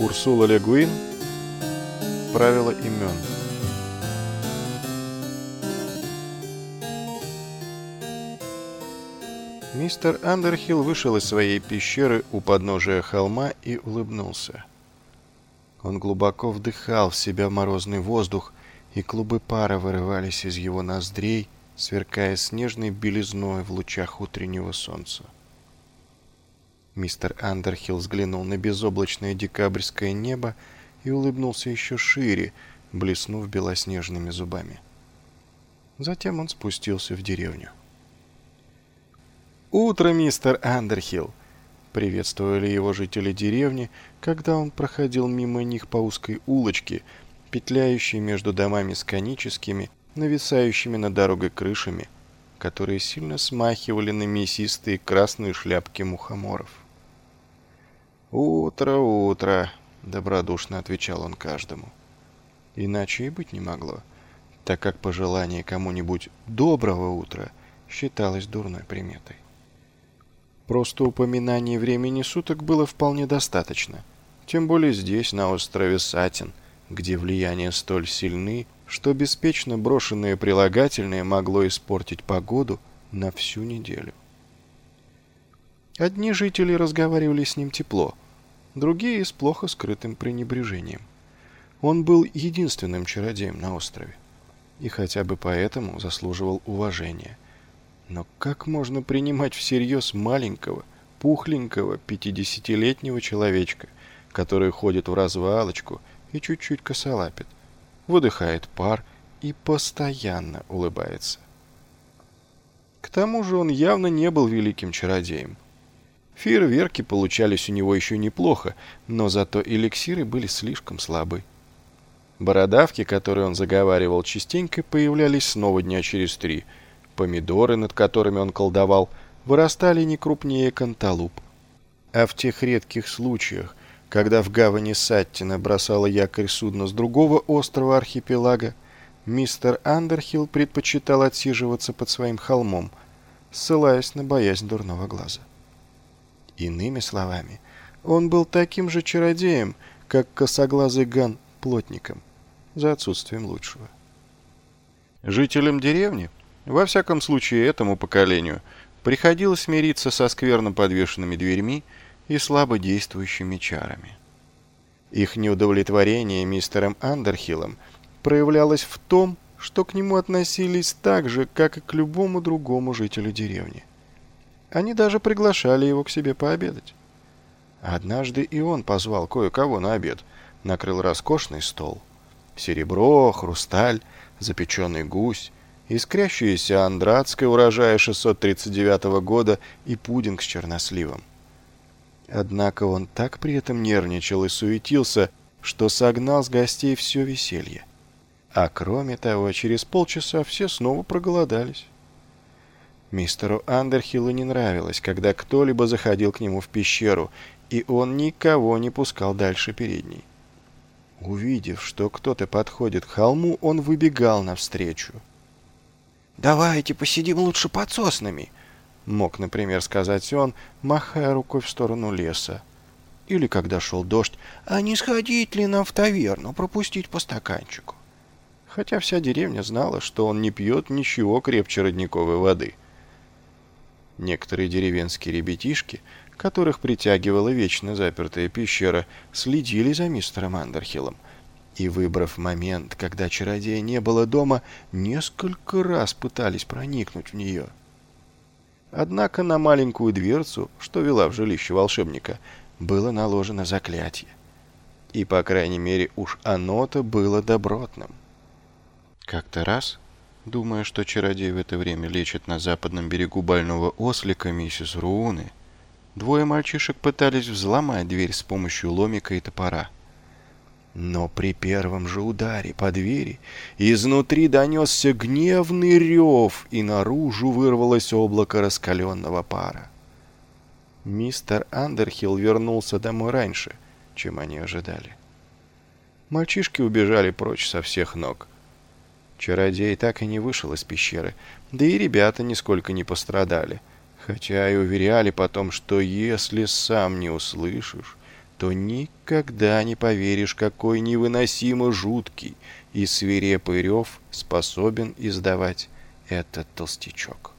Урсула Легуин. Правила имен. Мистер Андерхилл вышел из своей пещеры у подножия холма и улыбнулся. Он глубоко вдыхал в себя морозный воздух, и клубы пара вырывались из его ноздрей, сверкая снежной белизной в лучах утреннего солнца. Мистер Андерхилл взглянул на безоблачное декабрьское небо и улыбнулся еще шире, блеснув белоснежными зубами. Затем он спустился в деревню. «Утро, мистер Андерхилл!» — приветствовали его жители деревни, когда он проходил мимо них по узкой улочке, петляющей между домами с коническими, нависающими над дорогой крышами, которые сильно смахивали на мясистые красные шляпки мухоморов. «Утро, утро!» — добродушно отвечал он каждому. Иначе и быть не могло, так как пожелание кому-нибудь «доброго утра» считалось дурной приметой. Просто упоминание времени суток было вполне достаточно, тем более здесь, на острове Сатин, где влияния столь сильны, что беспечно брошенное прилагательное могло испортить погоду на всю неделю. Одни жители разговаривали с ним тепло, другие с плохо скрытым пренебрежением. Он был единственным чародеем на острове, и хотя бы поэтому заслуживал уважения. Но как можно принимать всерьез маленького, пухленького, пятидесятилетнего человечка, который ходит в развалочку и чуть-чуть косолапит, выдыхает пар и постоянно улыбается? К тому же он явно не был великим чародеем. Фейерверки получались у него еще неплохо, но зато эликсиры были слишком слабы. Бородавки, которые он заговаривал частенько, появлялись снова дня через три. Помидоры, над которыми он колдовал, вырастали не крупнее канталуп. А в тех редких случаях, когда в гавани Саттина бросало якорь судно с другого острова архипелага, мистер Андерхилл предпочитал отсиживаться под своим холмом, ссылаясь на боязнь дурного глаза. Иными словами, он был таким же чародеем, как косоглазый Ган плотником, за отсутствием лучшего. Жителям деревни, во всяком случае этому поколению, приходилось мириться со скверно подвешенными дверьми и слабо действующими чарами. Их неудовлетворение мистером Андерхиллом проявлялось в том, что к нему относились так же, как и к любому другому жителю деревни. Они даже приглашали его к себе пообедать. Однажды и он позвал кое-кого на обед, накрыл роскошный стол. Серебро, хрусталь, запеченный гусь, искрящаяся андратская урожая 639 года и пудинг с черносливом. Однако он так при этом нервничал и суетился, что согнал с гостей все веселье. А кроме того, через полчаса все снова проголодались. Мистеру Андерхиллу не нравилось, когда кто-либо заходил к нему в пещеру, и он никого не пускал дальше передней. Увидев, что кто-то подходит к холму, он выбегал навстречу. «Давайте посидим лучше под соснами», — мог, например, сказать он, махая рукой в сторону леса. Или, когда шел дождь, «А не сходить ли нам в таверну, пропустить по стаканчику?» Хотя вся деревня знала, что он не пьет ничего крепче родниковой воды — Некоторые деревенские ребятишки, которых притягивала вечно запертая пещера, следили за мистером Андерхиллом и, выбрав момент, когда чародея не было дома, несколько раз пытались проникнуть в нее. Однако на маленькую дверцу, что вела в жилище волшебника, было наложено заклятие. И, по крайней мере, уж оно-то было добротным. Как-то раз Думая, что чародей в это время лечит на западном берегу больного ослика миссис Рууны, двое мальчишек пытались взломать дверь с помощью ломика и топора. Но при первом же ударе по двери изнутри донесся гневный рев, и наружу вырвалось облако раскаленного пара. Мистер Андерхилл вернулся домой раньше, чем они ожидали. Мальчишки убежали прочь со всех ног. Чародей так и не вышел из пещеры, да и ребята нисколько не пострадали, хотя и уверяли потом, что если сам не услышишь, то никогда не поверишь, какой невыносимо жуткий и свирепый рев способен издавать этот толстячок.